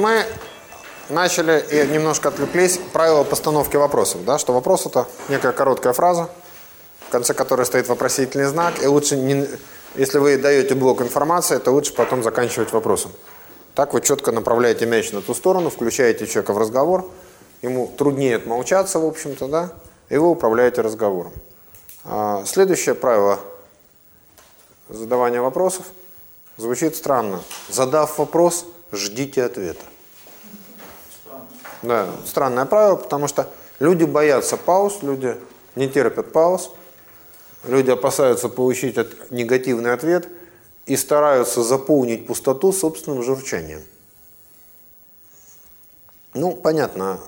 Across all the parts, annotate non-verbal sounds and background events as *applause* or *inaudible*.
мы начали и немножко отвлеклись правила постановки вопросов, да, что вопрос это некая короткая фраза, в конце которой стоит вопросительный знак, и лучше, не, если вы даете блок информации, то лучше потом заканчивать вопросом. Так вы четко направляете мяч на ту сторону, включаете человека в разговор, ему труднее отмолчаться, в общем-то, да, и вы управляете разговором. А, следующее правило задавания вопросов звучит странно. Задав вопрос, ждите ответа. Да, странное правило, потому что люди боятся пауз, люди не терпят пауз, люди опасаются получить от, негативный ответ и стараются заполнить пустоту собственным журчанием. Ну, понятно,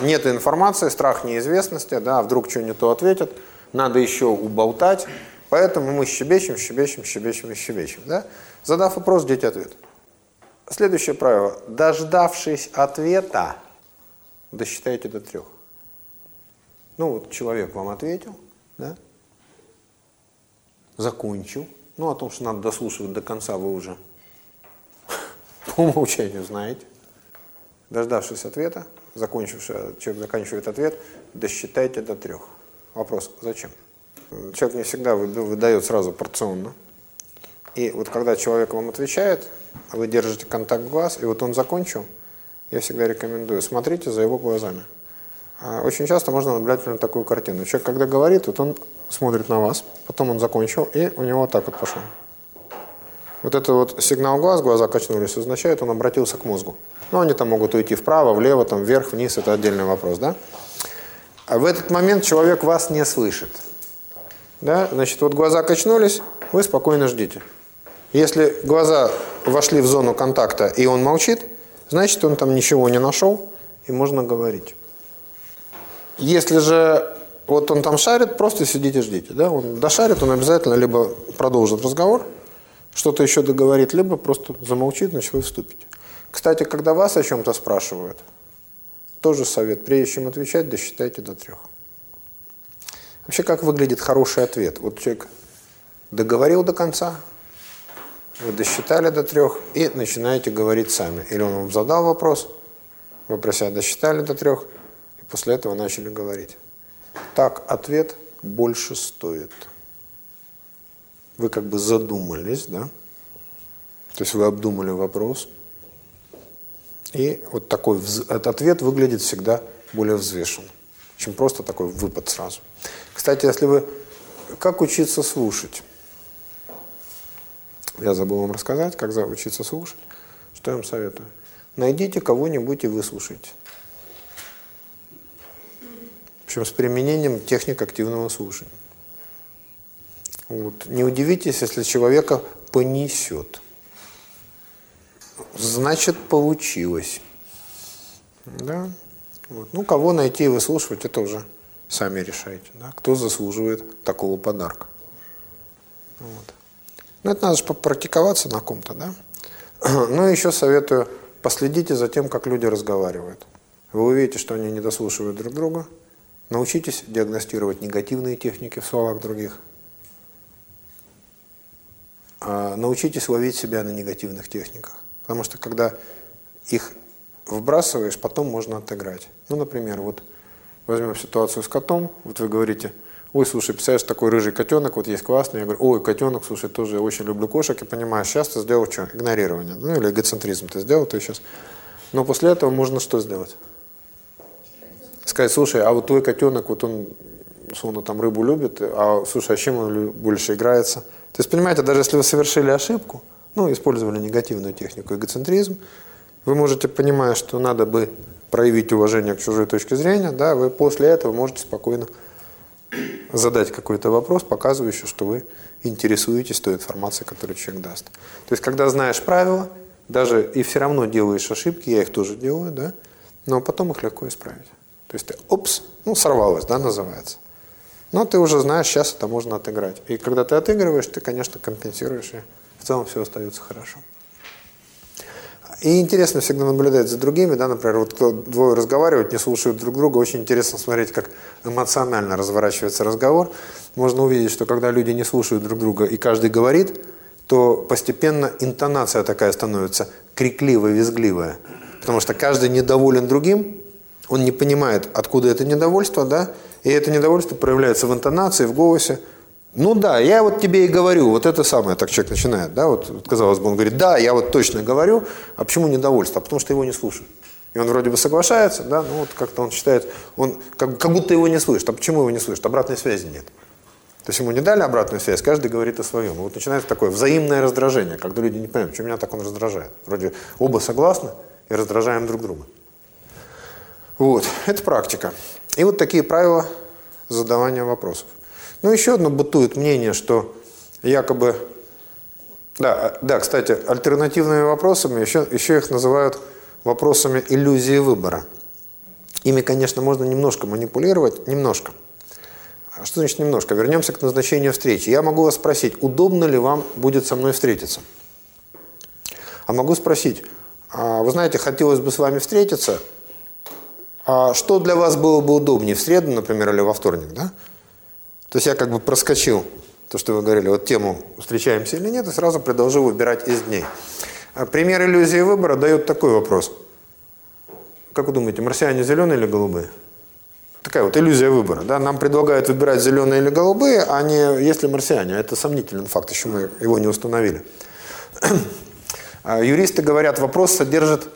нет информации, страх неизвестности, да, вдруг что не то ответят, надо еще уболтать, поэтому мы щебечем, щебечем, щебечем и щебечем, да. Задав вопрос, ждите ответ. Следующее правило. Дождавшись ответа, досчитайте до трех. Ну вот человек вам ответил, да? Закончил. Ну о том, что надо дослушивать до конца, вы уже *laughs* по умолчанию знаете. Дождавшись ответа, закончивший, человек заканчивает ответ, досчитайте до трех. Вопрос, зачем? Человек не всегда выдает сразу порционно. И вот когда человек вам отвечает, вы держите контакт глаз, и вот он закончил, я всегда рекомендую, смотрите за его глазами. А очень часто можно наблюдать на такую картину. Человек, когда говорит, вот он смотрит на вас, потом он закончил, и у него вот так вот пошло. Вот это вот сигнал глаз, глаза качнулись, означает, он обратился к мозгу. Ну, они там могут уйти вправо, влево, там, вверх, вниз, это отдельный вопрос, да? А в этот момент человек вас не слышит. Да? Значит, вот глаза качнулись, вы спокойно ждите. Если глаза вошли в зону контакта, и он молчит, значит, он там ничего не нашел, и можно говорить. Если же вот он там шарит, просто сидите, ждите. Да? Он дошарит, он обязательно либо продолжит разговор, что-то еще договорит, либо просто замолчит, значит, вы вступите. Кстати, когда вас о чем-то спрашивают, тоже совет, прежде чем отвечать, досчитайте до трех. Вообще, как выглядит хороший ответ? Вот человек договорил до конца, вы досчитали до трех и начинаете говорить сами. Или он вам задал вопрос, вы про себя досчитали до трех, и после этого начали говорить. Так, ответ больше стоит. Вы как бы задумались, да? То есть вы обдумали вопрос. И вот такой этот ответ выглядит всегда более взвешен, чем просто такой выпад сразу. Кстати, если вы... Как учиться слушать? Я забыл вам рассказать, как учиться слушать. Что я вам советую? Найдите кого-нибудь и выслушайте. Причем с применением техник активного слушания. Вот. Не удивитесь, если человека понесет. Значит, получилось. Да? Вот. Ну, кого найти и выслушивать, это уже сами решайте. Да? Кто заслуживает такого подарка. Вот. Ну, это надо же попрактиковаться на ком-то, да? *clears throat* Ну, еще советую, последите за тем, как люди разговаривают. Вы увидите, что они не дослушивают друг друга. Научитесь диагностировать негативные техники в словах других. А научитесь ловить себя на негативных техниках. Потому что когда их вбрасываешь, потом можно отыграть. Ну, например, вот возьмем ситуацию с котом. Вот вы говорите, ой, слушай, представляешь, такой рыжий котенок, вот есть классный. Я говорю, ой, котенок, слушай, тоже очень люблю кошек. И понимаю, сейчас ты сделал что? Игнорирование. Ну, или эгоцентризм ты сделал, ты сейчас. Но после этого можно что сделать? Сказать, слушай, а вот твой котенок, вот он, условно, там рыбу любит, а, слушай, а чем он больше играется? То есть, понимаете, даже если вы совершили ошибку, ну, использовали негативную технику эгоцентризм, вы можете, понимая, что надо бы проявить уважение к чужой точке зрения, да, вы после этого можете спокойно задать какой-то вопрос, показывающий, что вы интересуетесь той информацией, которую человек даст. То есть, когда знаешь правила, даже и все равно делаешь ошибки, я их тоже делаю, да, но потом их легко исправить. То есть ты, опс, ну, сорвалось, да, называется. Но ты уже знаешь, сейчас это можно отыграть. И когда ты отыгрываешь, ты, конечно, компенсируешь, и в целом все остается хорошо. И интересно всегда наблюдать за другими, да, например, вот кто двое разговаривают, не слушают друг друга, очень интересно смотреть, как эмоционально разворачивается разговор. Можно увидеть, что когда люди не слушают друг друга и каждый говорит, то постепенно интонация такая становится крикливая, визгливая. Потому что каждый недоволен другим, он не понимает, откуда это недовольство, да, и это недовольство проявляется в интонации, в голосе. Ну да, я вот тебе и говорю, вот это самое, так человек начинает, да, вот казалось бы, он говорит, да, я вот точно говорю, а почему недовольство? А потому что его не слушают. И он вроде бы соглашается, да, но вот как-то он считает, он как, как будто его не слышит. А почему его не слышит? Обратной связи нет. То есть ему не дали обратную связь, каждый говорит о своем. И вот начинается такое взаимное раздражение, когда люди не понимают, почему меня так он раздражает. Вроде оба согласны и раздражаем друг друга. Вот, это практика. И вот такие правила задавания вопросов. Ну, еще одно бытует мнение, что якобы... Да, да, кстати, альтернативными вопросами еще, еще их называют вопросами иллюзии выбора. Ими, конечно, можно немножко манипулировать, немножко. А что значит немножко? Вернемся к назначению встречи. Я могу вас спросить, удобно ли вам будет со мной встретиться? А могу спросить, «А вы знаете, хотелось бы с вами встретиться, а что для вас было бы удобнее, в среду, например, или во вторник, да? То есть я как бы проскочил то, что вы говорили, вот тему встречаемся или нет, и сразу предложил выбирать из дней. А пример иллюзии выбора дает такой вопрос. Как вы думаете, марсиане зеленые или голубые? Такая вот иллюзия выбора. Да? Нам предлагают выбирать зеленые или голубые, а не если марсиане. Это сомнительный факт, еще мы его не установили. А юристы говорят, вопрос содержит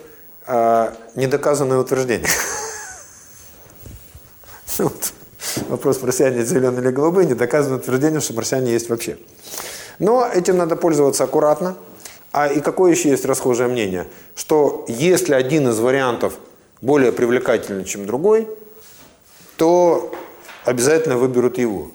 э, недоказанное утверждение. *laughs* Вот. Вопрос, марсиане зеленые или голубые, недоказанное утверждение, что марсиане есть вообще. Но этим надо пользоваться аккуратно. А и какое еще есть расхожее мнение? Что если один из вариантов более привлекательный, чем другой, то обязательно выберут его.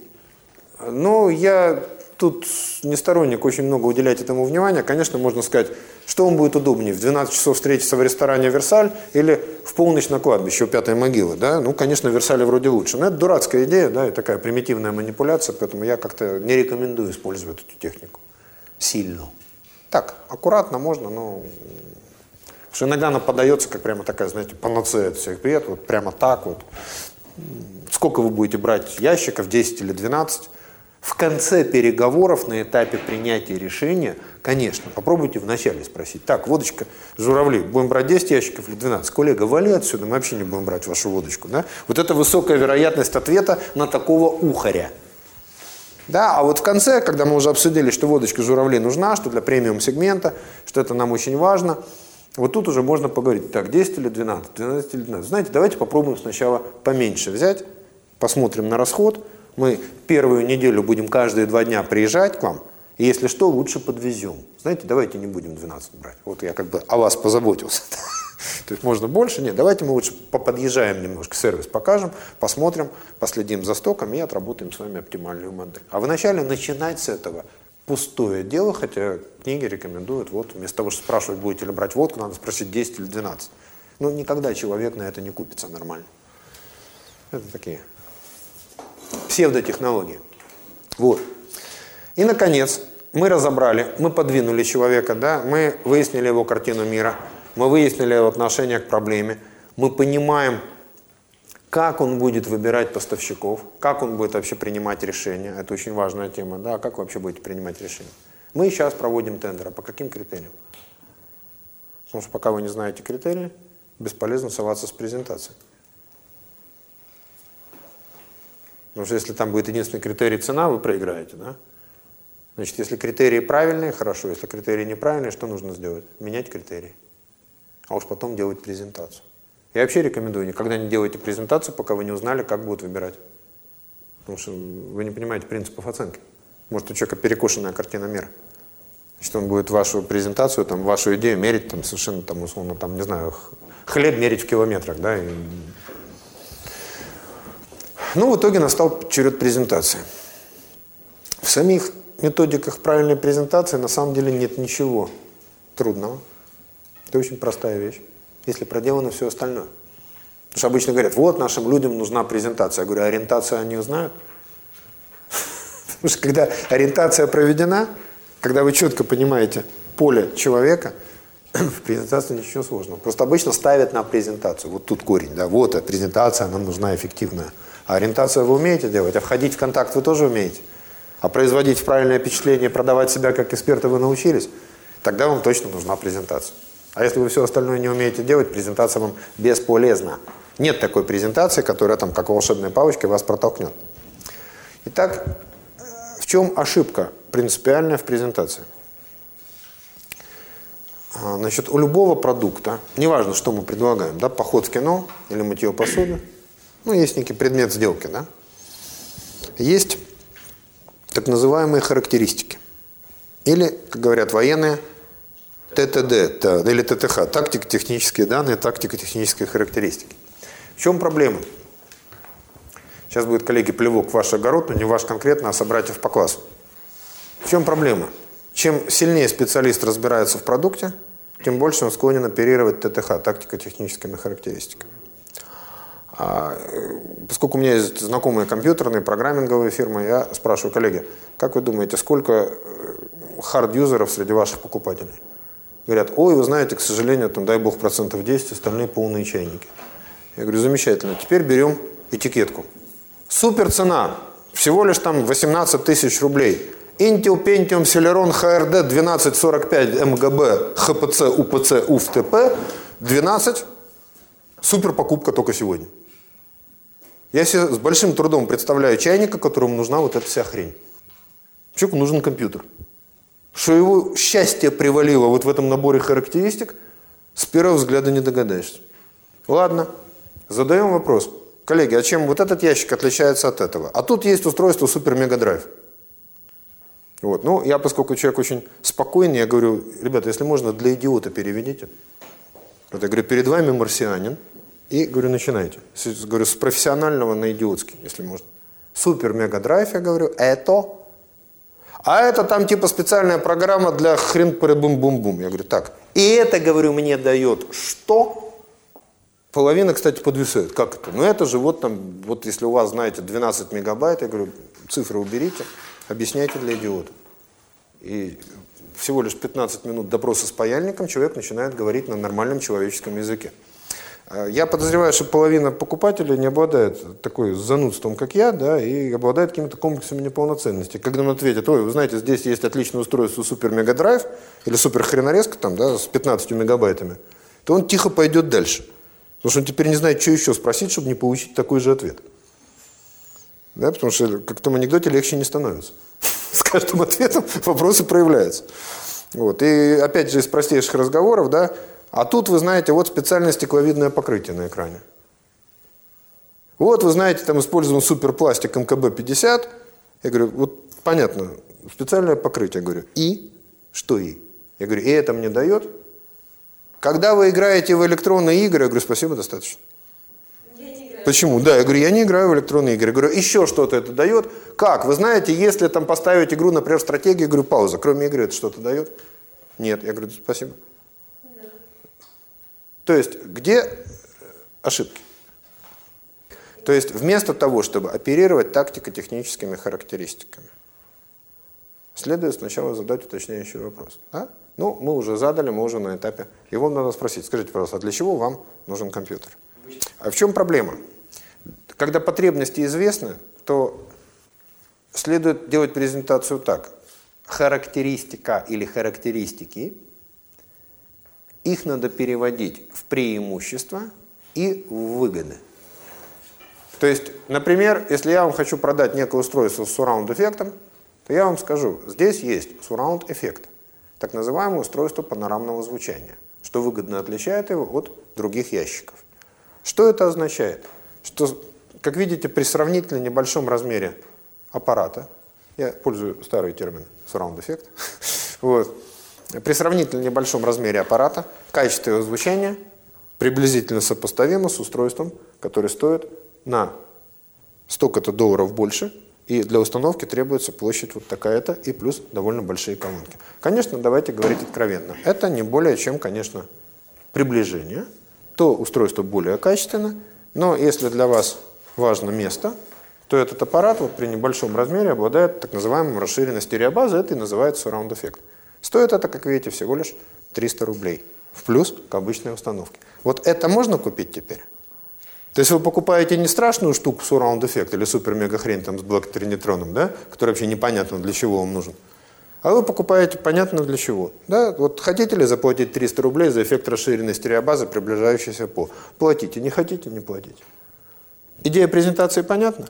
Но я тут не сторонник очень много уделять этому внимания. Конечно, можно сказать, что вам будет удобнее, в 12 часов встретиться в ресторане «Версаль» или в полночь на кладбище у Пятой могилы. Да? Ну, конечно, в «Версале» вроде лучше. Но это дурацкая идея, да, и такая примитивная манипуляция, поэтому я как-то не рекомендую использовать эту технику сильно. Так, аккуратно можно, но... Потому что иногда она подается, как прямо такая, знаете, панацея от всех бед, вот прямо так вот. Сколько вы будете брать ящиков, 10 или 12? В конце переговоров на этапе принятия решения, конечно, попробуйте вначале спросить. Так, водочка, журавли, будем брать 10 ящиков или 12? Коллега, вали отсюда, мы вообще не будем брать вашу водочку. Да? Вот это высокая вероятность ответа на такого ухаря. Да, а вот в конце, когда мы уже обсудили, что водочка журавли нужна, что для премиум-сегмента, что это нам очень важно, вот тут уже можно поговорить, так, 10 или 12, 12 или 12. Знаете, давайте попробуем сначала поменьше взять, посмотрим на расход. Мы первую неделю будем каждые два дня приезжать к вам, и если что, лучше подвезем. Знаете, давайте не будем 12 брать. Вот я как бы о вас позаботился. *laughs* То есть можно больше? Нет, давайте мы лучше подъезжаем немножко, сервис покажем, посмотрим, последим за стоком и отработаем с вами оптимальную модель. А вначале начинать с этого пустое дело, хотя книги рекомендуют, вот вместо того, что спрашивать, будете ли брать водку, надо спросить 10 или 12. Ну, никогда человек на это не купится нормально. Это такие псевдотехнологии. Вот. И, наконец, мы разобрали, мы подвинули человека, да, мы выяснили его картину мира – мы выяснили его отношение к проблеме, мы понимаем, как он будет выбирать поставщиков, как он будет вообще принимать решения. Это очень важная тема, да, как вы вообще будете принимать решения. Мы сейчас проводим тендер, а по каким критериям? Потому что пока вы не знаете критерии, бесполезно соваться с презентацией. Потому что если там будет единственный критерий цена, вы проиграете, да? Значит, если критерии правильные, хорошо. Если критерии неправильные, что нужно сделать? Менять критерии а уж потом делать презентацию. Я вообще рекомендую, никогда не делайте презентацию, пока вы не узнали, как будут выбирать. Потому что вы не понимаете принципов оценки. Может, у человека перекошенная картина мира. Значит, он будет вашу презентацию, там, вашу идею мерить, там, совершенно, там, условно, там, не знаю, хлеб мерить в километрах, да. И... Ну, в итоге настал черед презентации. В самих методиках правильной презентации на самом деле нет ничего трудного. Это очень простая вещь, если проделано все остальное. Потому что обычно говорят, вот нашим людям нужна презентация. Я говорю, ориентацию они узнают? Потому что когда ориентация проведена, когда вы четко понимаете поле человека, в презентации ничего сложного. Просто обычно ставят на презентацию. Вот тут корень, да, вот презентация нам нужна эффективная. А ориентацию вы умеете делать, а входить в контакт вы тоже умеете. А производить правильное впечатление, продавать себя как эксперта вы научились, тогда вам точно нужна презентация. А если вы все остальное не умеете делать, презентация вам бесполезна. Нет такой презентации, которая там как волшебная палочка вас протолкнет. Итак, в чем ошибка принципиальная в презентации? А, значит, у любого продукта, неважно, что мы предлагаем, да, поход в кино или мытье посуды, ну, есть некий предмет сделки, да, есть так называемые характеристики. Или, как говорят военные, ТТД или ТТХ, тактико-технические данные, тактико-технические характеристики. В чем проблема? Сейчас будет, коллеги, плевок в ваш огород, но не ваш конкретно, а собратьев по классу. В чем проблема? Чем сильнее специалист разбирается в продукте, тем больше он склонен оперировать ТТХ, тактико-техническими характеристиками. А, э, поскольку у меня есть знакомые компьютерные, программинговые фирмы, я спрашиваю, коллеги, как вы думаете, сколько хард-юзеров среди ваших покупателей? Говорят, ой, вы знаете, к сожалению, там, дай бог, процентов 10, остальные полные чайники. Я говорю, замечательно, теперь берем этикетку. Супер цена, всего лишь там 18 тысяч рублей. Intel Pentium Celeron HRD 1245 МГБ ХПЦ УПЦ УФТП 12. Супер покупка только сегодня. Я себе с большим трудом представляю чайника, которому нужна вот эта вся хрень. Человеку нужен компьютер. Что его счастье привалило вот в этом наборе характеристик, с первого взгляда не догадаешься. Ладно, задаем вопрос. Коллеги, а чем вот этот ящик отличается от этого? А тут есть устройство Drive. Вот. Ну, я, поскольку человек очень спокойный, я говорю, ребята, если можно, для идиота переведите. Вот я говорю, перед вами марсианин, и, говорю, начинайте. С, говорю, с профессионального на идиотский, если можно. Супер мега драйв, я говорю, это. А это там типа специальная программа для хрен бум бум бум Я говорю, так. И это, говорю, мне дает что? Половина, кстати, подвисает. Как это? Ну это же вот там, вот если у вас, знаете, 12 мегабайт, я говорю, цифры уберите, объясняйте для идиота. И всего лишь 15 минут допроса с паяльником человек начинает говорить на нормальном человеческом языке. Э, я подозреваю, что половина покупателей не обладает такой занудством, как я, да, и обладает какими-то комплексами неполноценности. Когда он ответит, ой, вы знаете, здесь есть отличное устройство Супер Мега Драйв или Супер Хренорезка там, да, с 15 мегабайтами, то он тихо пойдет дальше. Потому что он теперь не знает, что еще спросить, чтобы не получить такой же ответ. Да, потому что, как в том анекдоте, легче не становится. *laughs* С каждым ответом вопросы проявляются. Вот. И опять же, из простейших разговоров, да, а тут, вы знаете, вот специальное стекловидное покрытие на экране. Вот, вы знаете, там использован суперпластик МКБ-50. Я говорю, вот понятно, специальное покрытие. Я говорю, и? Что и? Я говорю, и это мне дает? Когда вы играете в электронные игры, я говорю, спасибо, достаточно. Почему? Да, я говорю, я не играю в электронные игры. Я говорю, еще что-то это дает? Как? Вы знаете, если там поставить игру, например, стратегию, я говорю, пауза. Кроме игры это что-то дает? Нет. Я говорю, спасибо. То есть, где э, ошибки? То есть, вместо того, чтобы оперировать тактико-техническими характеристиками, следует сначала задать уточняющий вопрос. Да? Ну, мы уже задали, мы уже на этапе. Его надо спросить, скажите, пожалуйста, а для чего вам нужен компьютер? А в чем проблема? Когда потребности известны, то следует делать презентацию так. Характеристика или характеристики – их надо переводить в преимущества и в выгоды. То есть, например, если я вам хочу продать некое устройство с surround эффектом, то я вам скажу, здесь есть surround эффект, так называемое устройство панорамного звучания, что выгодно отличает его от других ящиков. Что это означает? Что, как видите, при сравнительно небольшом размере аппарата, я пользую старый термин surround эффект, *laughs* вот, при сравнительно небольшом размере аппарата качество его звучания приблизительно сопоставимо с устройством, которое стоит на столько-то долларов больше, и для установки требуется площадь вот такая-то и плюс довольно большие колонки. Конечно, давайте говорить откровенно. Это не более чем, конечно, приближение. То устройство более качественно, но если для вас важно место, то этот аппарат вот при небольшом размере обладает так называемым расширенной стереобазой, это и называется surround эффект. Стоит это, как видите, всего лишь 300 рублей. В плюс к обычной установке. Вот это можно купить теперь? То есть вы покупаете не страшную штуку Surround Effect или супер-мега хрень там с блок-тринитроном, да, который вообще непонятно для чего вам нужен, А вы покупаете, понятно для чего. Да? Вот хотите ли заплатить 300 рублей за эффект расширенной стереобазы, приближающейся по? Платите. Не хотите, не платите. Идея презентации понятна?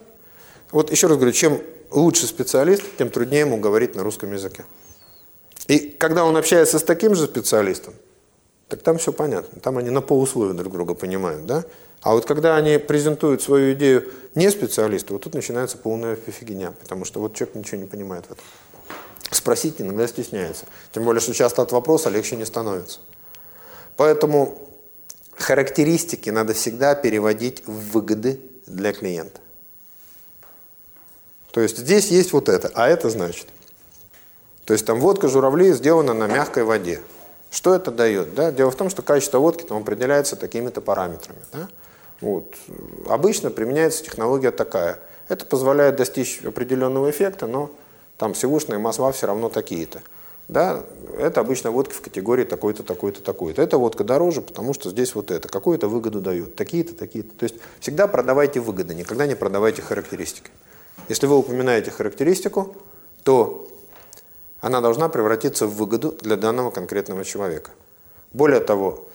Вот еще раз говорю, чем лучше специалист, тем труднее ему говорить на русском языке. И когда он общается с таким же специалистом, так там все понятно. Там они на полусловие друг друга понимают, да? А вот когда они презентуют свою идею не специалисту, вот тут начинается полная фигня, потому что вот человек ничего не понимает в этом. Спросить иногда стесняется. Тем более, что часто от вопроса легче не становится. Поэтому характеристики надо всегда переводить в выгоды для клиента. То есть здесь есть вот это, а это значит. То есть там водка журавли сделана на мягкой воде. Что это дает? Да? Дело в том, что качество водки там определяется такими-то параметрами. Да? Вот. Обычно применяется технология такая. Это позволяет достичь определенного эффекта, но там всевышные масла все равно такие-то. Да, это обычно водка в категории такой-то, такой-то, такой-то. Эта водка дороже, потому что здесь вот это. Какую-то выгоду дают. Такие-то, такие-то. То есть всегда продавайте выгоды, никогда не продавайте характеристики. Если вы упоминаете характеристику, то она должна превратиться в выгоду для данного конкретного человека. Более того,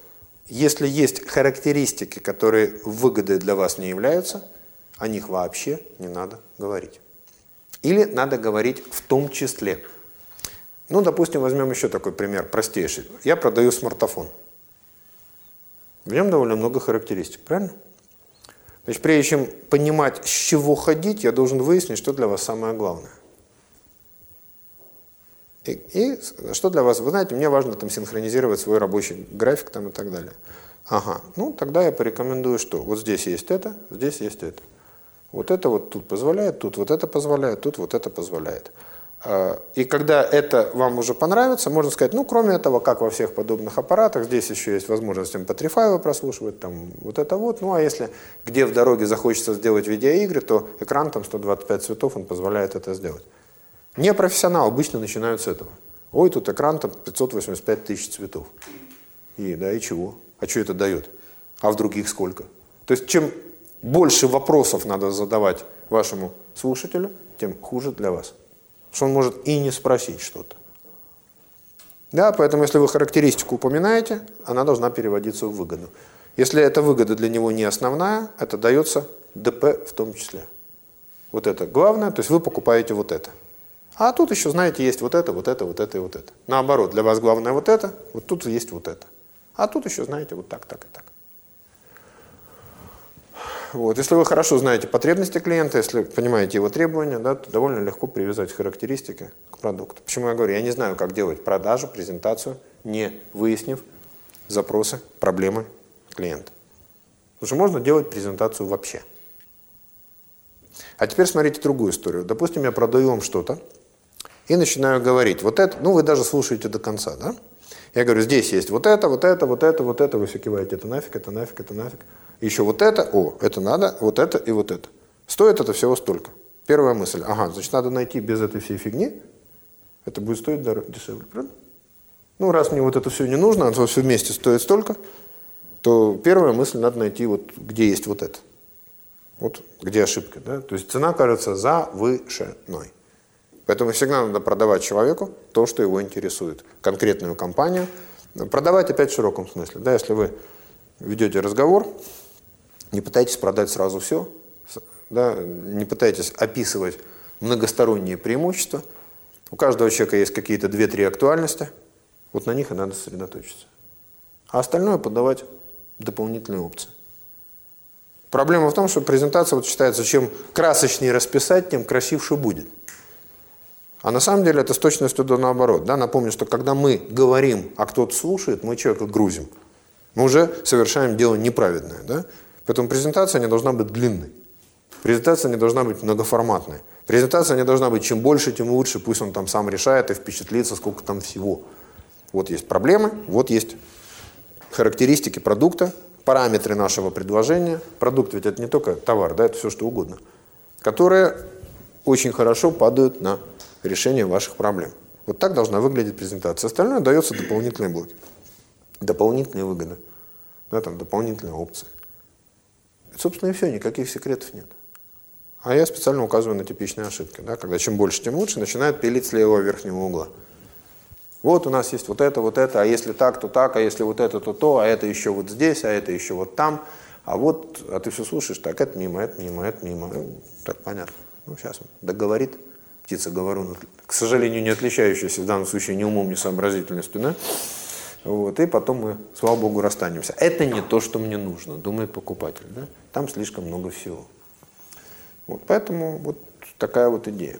если есть характеристики, которые выгодой для вас не являются, о них вообще не надо говорить. Или надо говорить в том числе. Ну, допустим, возьмем еще такой пример, простейший. Я продаю смартфон. В нем довольно много характеристик, правильно? Значит, прежде чем понимать, с чего ходить, я должен выяснить, что для вас самое главное. И, и что для вас? Вы знаете, мне важно там синхронизировать свой рабочий график там и так далее. Ага, ну тогда я порекомендую что? Вот здесь есть это, здесь есть это. Вот это вот тут позволяет, тут вот это позволяет, тут вот это позволяет. А, и когда это вам уже понравится, можно сказать, ну, кроме этого, как во всех подобных аппаратах, здесь еще есть возможность MP3 файлы прослушивать, там, вот это вот. Ну, а если где в дороге захочется сделать видеоигры, то экран там 125 цветов, он позволяет это сделать. Не профессионал обычно начинают с этого. Ой, тут экран там 585 тысяч цветов. И, да, и чего? А что это дает? А в других сколько? То есть чем больше вопросов надо задавать вашему слушателю, тем хуже для вас. Потому что он может и не спросить что-то. Да, поэтому если вы характеристику упоминаете, она должна переводиться в выгоду. Если эта выгода для него не основная, это дается ДП в том числе. Вот это главное, то есть вы покупаете вот это. А тут еще, знаете, есть вот это, вот это, вот это и вот это. Наоборот, для вас главное вот это, вот тут есть вот это. А тут еще, знаете, вот так, так и так. Вот. Если вы хорошо знаете потребности клиента, если понимаете его требования, да, то довольно легко привязать характеристики к продукту. Почему я говорю, я не знаю, как делать продажу, презентацию, не выяснив запросы, проблемы клиента. Потому что можно делать презентацию вообще. А теперь смотрите другую историю. Допустим, я продаю вам что-то, и начинаю говорить. Вот это, ну вы даже слушаете до конца, да? Я говорю, здесь есть вот это, вот это, вот это, вот это, вы все киваете, это нафиг, это нафиг, это нафиг. Еще вот это, о, это надо, вот это и вот это. Стоит это всего столько. Первая мысль, ага, значит, надо найти без этой всей фигни, это будет стоить дешевле, правда? Ну, раз мне вот это все не нужно, а все вместе стоит столько, то первая мысль, надо найти, вот где есть вот это. Вот где ошибка, да? То есть цена кажется завышенной. Поэтому всегда надо продавать человеку то, что его интересует. Конкретную компанию. Продавать опять в широком смысле. Да, если вы ведете разговор, не пытайтесь продать сразу все, да, не пытайтесь описывать многосторонние преимущества. У каждого человека есть какие-то две-три актуальности. Вот на них и надо сосредоточиться. А остальное подавать дополнительные опции. Проблема в том, что презентация вот считается, чем красочнее расписать, тем красивше будет. А на самом деле это с точностью до наоборот. Да? Напомню, что когда мы говорим, а кто-то слушает, мы человека грузим. Мы уже совершаем дело неправедное. Да? Поэтому презентация не должна быть длинной. Презентация не должна быть многоформатной. Презентация не должна быть чем больше, тем лучше. Пусть он там сам решает и впечатлится, сколько там всего. Вот есть проблемы, вот есть характеристики продукта, параметры нашего предложения. Продукт ведь это не только товар, да, это все что угодно. Которые очень хорошо падают на решение ваших проблем. Вот так должна выглядеть презентация. Остальное дается дополнительные блоки. Дополнительные выгоды. Да, там дополнительные опции. Это, собственно, и все, никаких секретов нет. А я специально указываю на типичные ошибки. Да? Когда чем больше, тем лучше, начинают пилить с левого верхнего угла. Вот у нас есть вот это, вот это, а если так, то так, а если вот это, то то, а это еще вот здесь, а это еще вот там. А вот, а ты все слушаешь, так, это мимо, это мимо, это мимо. Ну, так понятно. Ну, сейчас он договорит. Птица говорун, к сожалению, не отличающаяся в данном случае ни умом, ни сообразительностью, да? Вот, и потом мы, слава богу, расстанемся. Это не то, что мне нужно, думает покупатель. Да? Там слишком много всего. Вот, поэтому вот такая вот идея.